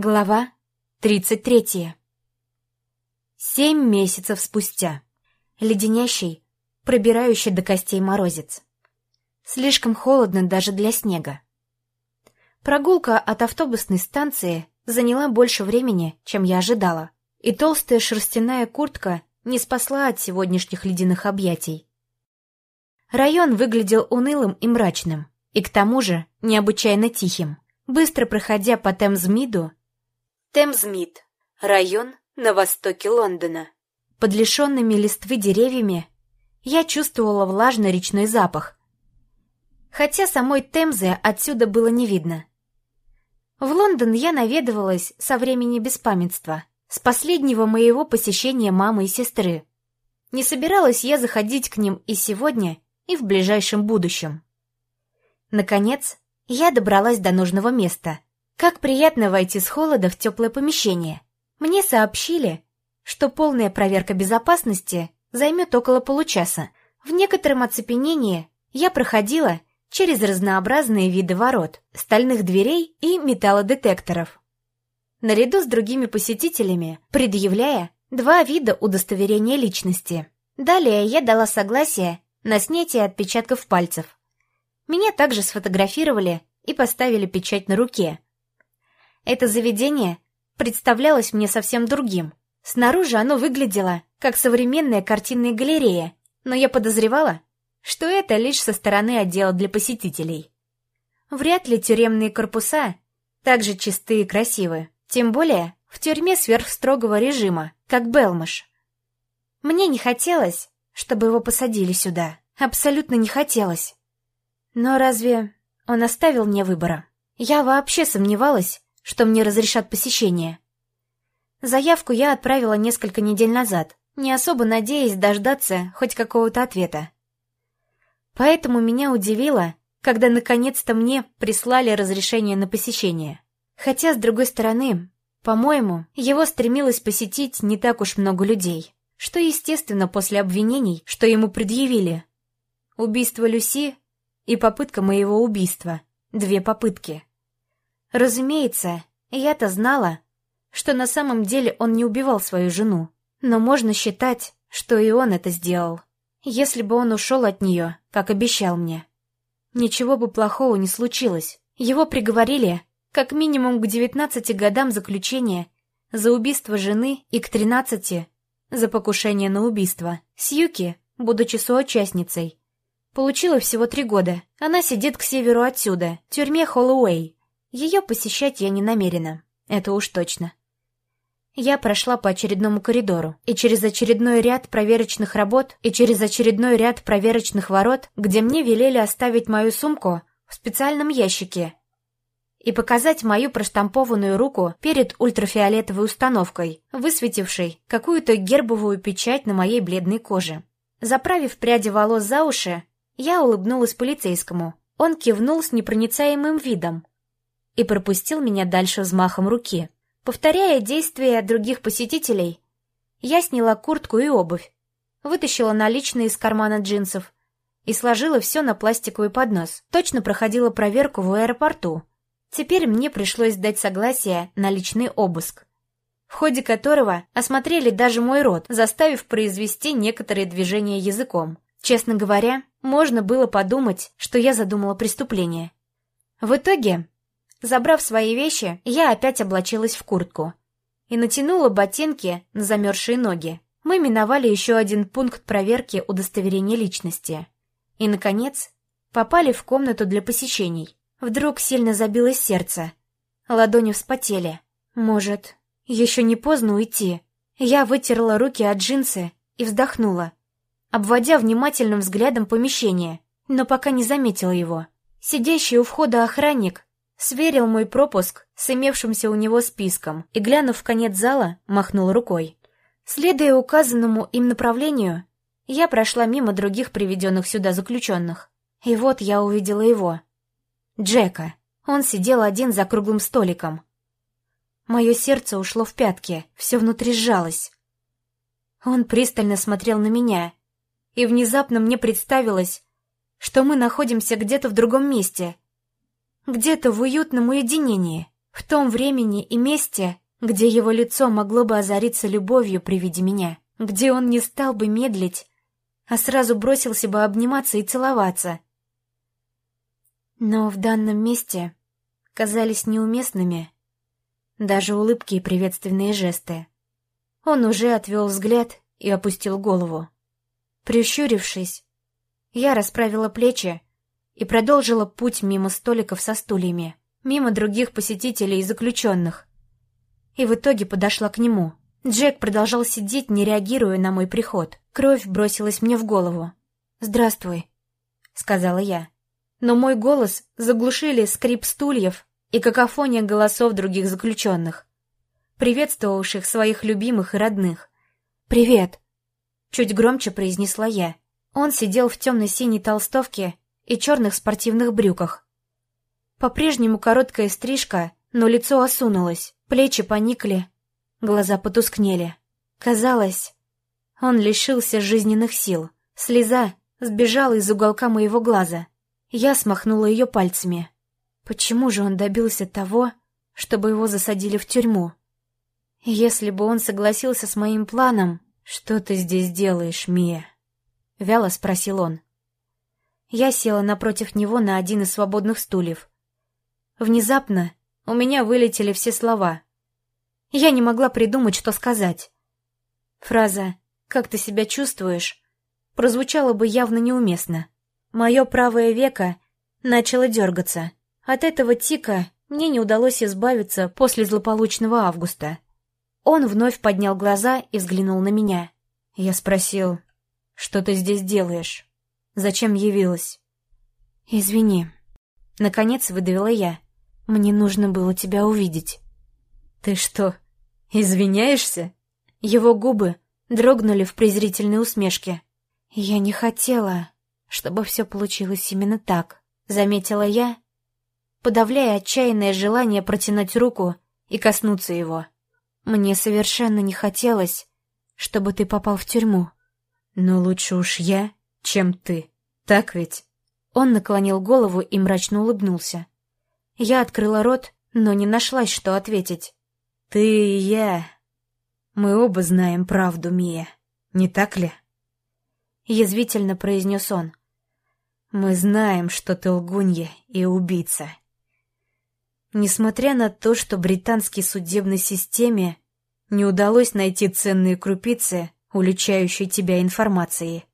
Глава тридцать третья. Семь месяцев спустя. Леденящий, пробирающий до костей морозец. Слишком холодно даже для снега. Прогулка от автобусной станции заняла больше времени, чем я ожидала, и толстая шерстяная куртка не спасла от сегодняшних ледяных объятий. Район выглядел унылым и мрачным, и к тому же необычайно тихим. Быстро проходя по Темзмиду, Темзмид — район на востоке Лондона. Под лишенными листвы деревьями я чувствовала влажный речной запах, хотя самой Темзы отсюда было не видно. В Лондон я наведывалась со времени беспамятства, с последнего моего посещения мамы и сестры. Не собиралась я заходить к ним и сегодня, и в ближайшем будущем. Наконец, я добралась до нужного места — как приятно войти с холода в теплое помещение. Мне сообщили, что полная проверка безопасности займет около получаса. В некотором оцепенении я проходила через разнообразные виды ворот, стальных дверей и металлодетекторов. Наряду с другими посетителями, предъявляя два вида удостоверения личности. Далее я дала согласие на снятие отпечатков пальцев. Меня также сфотографировали и поставили печать на руке, это заведение представлялось мне совсем другим. Снаружи оно выглядело, как современная картинная галерея, но я подозревала, что это лишь со стороны отдела для посетителей. Вряд ли тюремные корпуса так же чистые и красивы, тем более в тюрьме сверхстрогого режима, как Белмаш. Мне не хотелось, чтобы его посадили сюда. Абсолютно не хотелось. Но разве он оставил мне выбора? Я вообще сомневалась, что мне разрешат посещение. Заявку я отправила несколько недель назад, не особо надеясь дождаться хоть какого-то ответа. Поэтому меня удивило, когда наконец-то мне прислали разрешение на посещение. Хотя, с другой стороны, по-моему, его стремилось посетить не так уж много людей, что естественно после обвинений, что ему предъявили. Убийство Люси и попытка моего убийства. Две попытки. Разумеется, я-то знала, что на самом деле он не убивал свою жену, но можно считать, что и он это сделал, если бы он ушел от нее, как обещал мне. Ничего бы плохого не случилось. Его приговорили как минимум к 19 годам заключения за убийство жены и к 13 за покушение на убийство. Сьюки, будучи соучастницей, получила всего три года. Она сидит к северу отсюда, в тюрьме Холлоуэй. Ее посещать я не намерена, это уж точно. Я прошла по очередному коридору, и через очередной ряд проверочных работ, и через очередной ряд проверочных ворот, где мне велели оставить мою сумку в специальном ящике и показать мою проштампованную руку перед ультрафиолетовой установкой, высветившей какую-то гербовую печать на моей бледной коже. Заправив пряди волос за уши, я улыбнулась полицейскому. Он кивнул с непроницаемым видом, и пропустил меня дальше взмахом руки. Повторяя действия других посетителей, я сняла куртку и обувь, вытащила наличные из кармана джинсов и сложила все на пластиковый поднос. Точно проходила проверку в аэропорту. Теперь мне пришлось дать согласие на личный обыск, в ходе которого осмотрели даже мой рот, заставив произвести некоторые движения языком. Честно говоря, можно было подумать, что я задумала преступление. В итоге Забрав свои вещи, я опять облачилась в куртку и натянула ботинки на замерзшие ноги. Мы миновали еще один пункт проверки удостоверения личности. И, наконец, попали в комнату для посещений. Вдруг сильно забилось сердце. Ладони вспотели. Может, еще не поздно уйти? Я вытерла руки от джинсы и вздохнула, обводя внимательным взглядом помещение, но пока не заметила его. Сидящий у входа охранник Сверил мой пропуск с имевшимся у него списком и, глянув в конец зала, махнул рукой. Следуя указанному им направлению, я прошла мимо других приведенных сюда заключенных. И вот я увидела его. Джека. Он сидел один за круглым столиком. Мое сердце ушло в пятки, все внутри сжалось. Он пристально смотрел на меня, и внезапно мне представилось, что мы находимся где-то в другом месте — где-то в уютном уединении, В том времени и месте, где его лицо могло бы озариться любовью при виде меня, где он не стал бы медлить, а сразу бросился бы обниматься и целоваться. Но в данном месте казались неуместными даже улыбки и приветственные жесты. Он уже отвел взгляд и опустил голову. Прищурившись, я расправила плечи и продолжила путь мимо столиков со стульями, мимо других посетителей и заключенных. И в итоге подошла к нему. Джек продолжал сидеть, не реагируя на мой приход. Кровь бросилась мне в голову. «Здравствуй», — сказала я. Но мой голос заглушили скрип стульев и какофония голосов других заключенных, приветствовавших своих любимых и родных. «Привет!» — чуть громче произнесла я. Он сидел в темно-синей толстовке и черных спортивных брюках. По-прежнему короткая стрижка, но лицо осунулось, плечи поникли, глаза потускнели. Казалось, он лишился жизненных сил. Слеза сбежала из уголка моего глаза. Я смахнула ее пальцами. Почему же он добился того, чтобы его засадили в тюрьму? Если бы он согласился с моим планом, что ты здесь делаешь, Мия? Вяло спросил он. Я села напротив него на один из свободных стульев. Внезапно у меня вылетели все слова. Я не могла придумать, что сказать. Фраза «Как ты себя чувствуешь?» прозвучала бы явно неуместно. Мое правое веко начало дергаться. От этого тика мне не удалось избавиться после злополучного августа. Он вновь поднял глаза и взглянул на меня. Я спросил, что ты здесь делаешь? Зачем явилась? Извини. Наконец выдавила я. Мне нужно было тебя увидеть. Ты что, извиняешься? Его губы дрогнули в презрительной усмешке. Я не хотела, чтобы все получилось именно так, заметила я подавляя отчаянное желание протянуть руку и коснуться его. Мне совершенно не хотелось, чтобы ты попал в тюрьму. Но лучше уж я, чем ты. Так ведь? Он наклонил голову и мрачно улыбнулся. Я открыла рот, но не нашлась, что ответить. Ты и я. Мы оба знаем правду, Мия. Не так ли? Язвительно произнес он. Мы знаем, что ты лгунья и убийца. Несмотря на то, что британской судебной системе не удалось найти ценные крупицы, уличающие тебя информацией.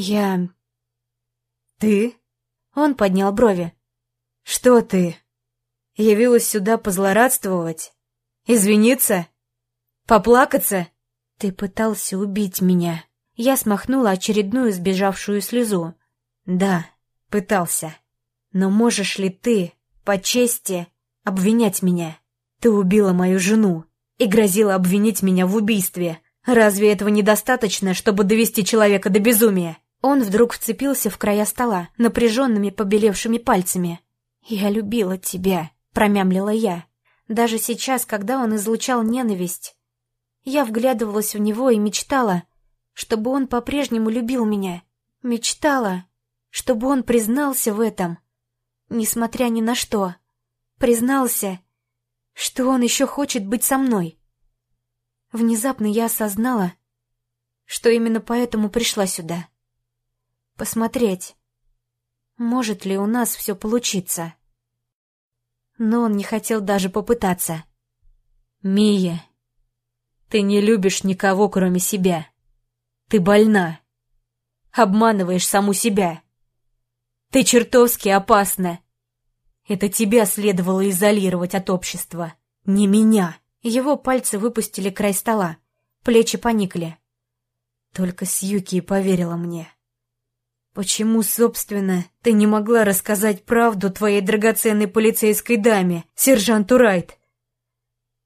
«Я...» «Ты?» Он поднял брови. «Что ты? Явилась сюда позлорадствовать? Извиниться? Поплакаться?» «Ты пытался убить меня». Я смахнула очередную сбежавшую слезу. «Да, пытался. Но можешь ли ты по чести, обвинять меня. Ты убила мою жену и грозила обвинить меня в убийстве. Разве этого недостаточно, чтобы довести человека до безумия? Он вдруг вцепился в края стола, напряженными побелевшими пальцами. «Я любила тебя», — промямлила я. Даже сейчас, когда он излучал ненависть, я вглядывалась в него и мечтала, чтобы он по-прежнему любил меня. Мечтала, чтобы он признался в этом несмотря ни на что, признался, что он еще хочет быть со мной. Внезапно я осознала, что именно поэтому пришла сюда. Посмотреть, может ли у нас все получиться. Но он не хотел даже попытаться. «Мия, ты не любишь никого, кроме себя. Ты больна. Обманываешь саму себя. Ты чертовски опасна. Это тебя следовало изолировать от общества, не меня. Его пальцы выпустили край стола, плечи поникли. Только Сьюки поверила мне. Почему, собственно, ты не могла рассказать правду твоей драгоценной полицейской даме, сержанту Райт?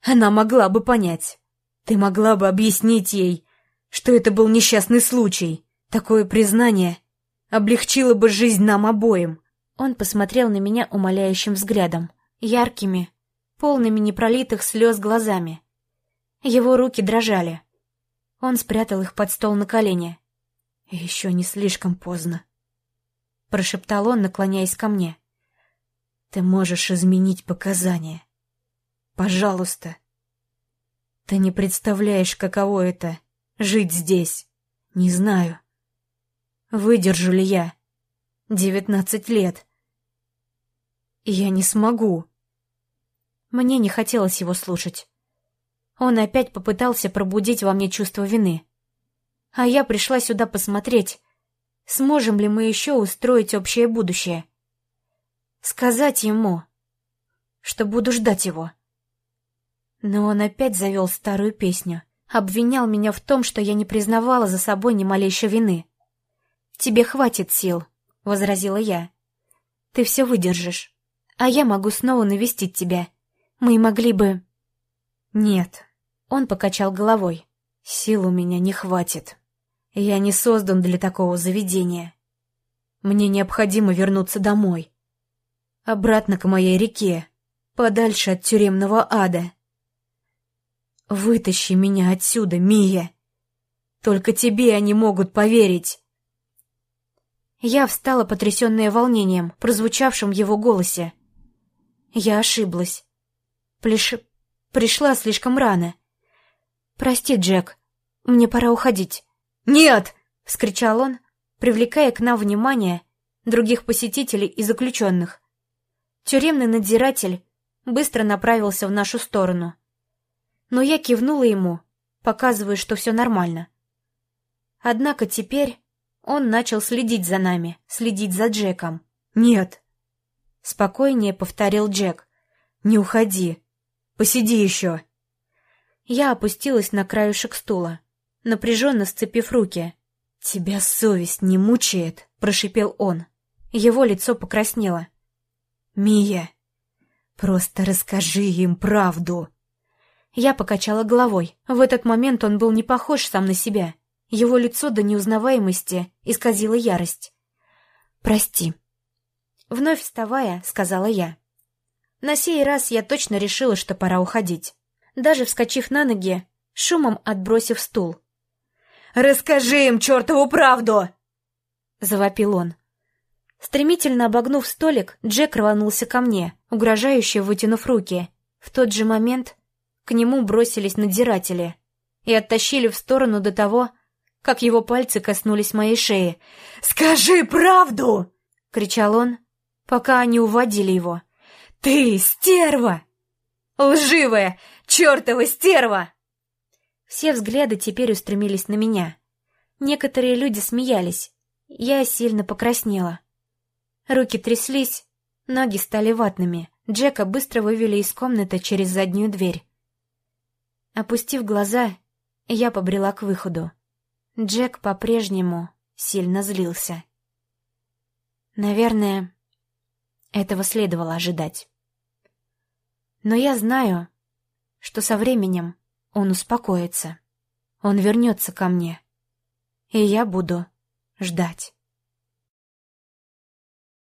Она могла бы понять. Ты могла бы объяснить ей, что это был несчастный случай. Такое признание облегчило бы жизнь нам обоим. Он посмотрел на меня умоляющим взглядом, яркими, полными непролитых слез глазами. Его руки дрожали. Он спрятал их под стол на колени. «Еще не слишком поздно», — прошептал он, наклоняясь ко мне. Ты можешь изменить показания. Пожалуйста. Ты не представляешь, каково это — жить здесь. Не знаю. Выдержу ли я? Девятнадцать лет. Я не смогу. Мне не хотелось его слушать. Он опять попытался пробудить во мне чувство вины. А я пришла сюда посмотреть, сможем ли мы еще устроить общее будущее. Сказать ему, что буду ждать его. Но он опять завел старую песню, обвинял меня в том, что я не признавала за собой ни малейшей вины. «Тебе хватит сил», — возразила я. «Ты все выдержишь, а я могу снова навестить тебя. Мы могли бы...» «Нет», — он покачал головой. «Сил у меня не хватит. Я не создан для такого заведения. Мне необходимо вернуться домой. Обратно к моей реке, подальше от тюремного ада. Вытащи меня отсюда, Мия. Только тебе они могут поверить. Я встала, потрясенная волнением, прозвучавшим в его голосе. Я ошиблась. Плеш... Пришла слишком рано. Прости, Джек, мне пора уходить. «Нет!» — вскричал он, привлекая к нам внимание других посетителей и заключенных. Тюремный надзиратель быстро направился в нашу сторону — но я кивнула ему, показывая, что все нормально. Однако теперь он начал следить за нами, следить за Джеком. «Нет!» — спокойнее повторил Джек. «Не уходи! Посиди еще!» Я опустилась на краюшек стула, напряженно сцепив руки. «Тебя совесть не мучает?» — прошипел он. Его лицо покраснело. «Мия, просто расскажи им правду!» Я покачала головой. В этот момент он был не похож сам на себя. Его лицо до неузнаваемости исказило ярость. «Прости». Вновь вставая, сказала я. На сей раз я точно решила, что пора уходить. Даже вскочив на ноги, шумом отбросив стул. «Расскажи им чертову правду!» — завопил он. Стремительно обогнув столик, Джек рванулся ко мне, угрожающе вытянув руки. В тот же момент к нему бросились надзиратели и оттащили в сторону до того, как его пальцы коснулись моей шеи. «Скажи правду!» — кричал он, пока они уводили его. «Ты стерва! Лживая, чертова стерва!» Все взгляды теперь устремились на меня. Некоторые люди смеялись. Я сильно покраснела. Руки тряслись, ноги стали ватными. Джека быстро вывели из комнаты через заднюю дверь. Опустив глаза, я побрела к выходу. Джек по-прежнему сильно злился. Наверное, этого следовало ожидать. Но я знаю, что со временем он успокоится. Он вернется ко мне, и я буду ждать.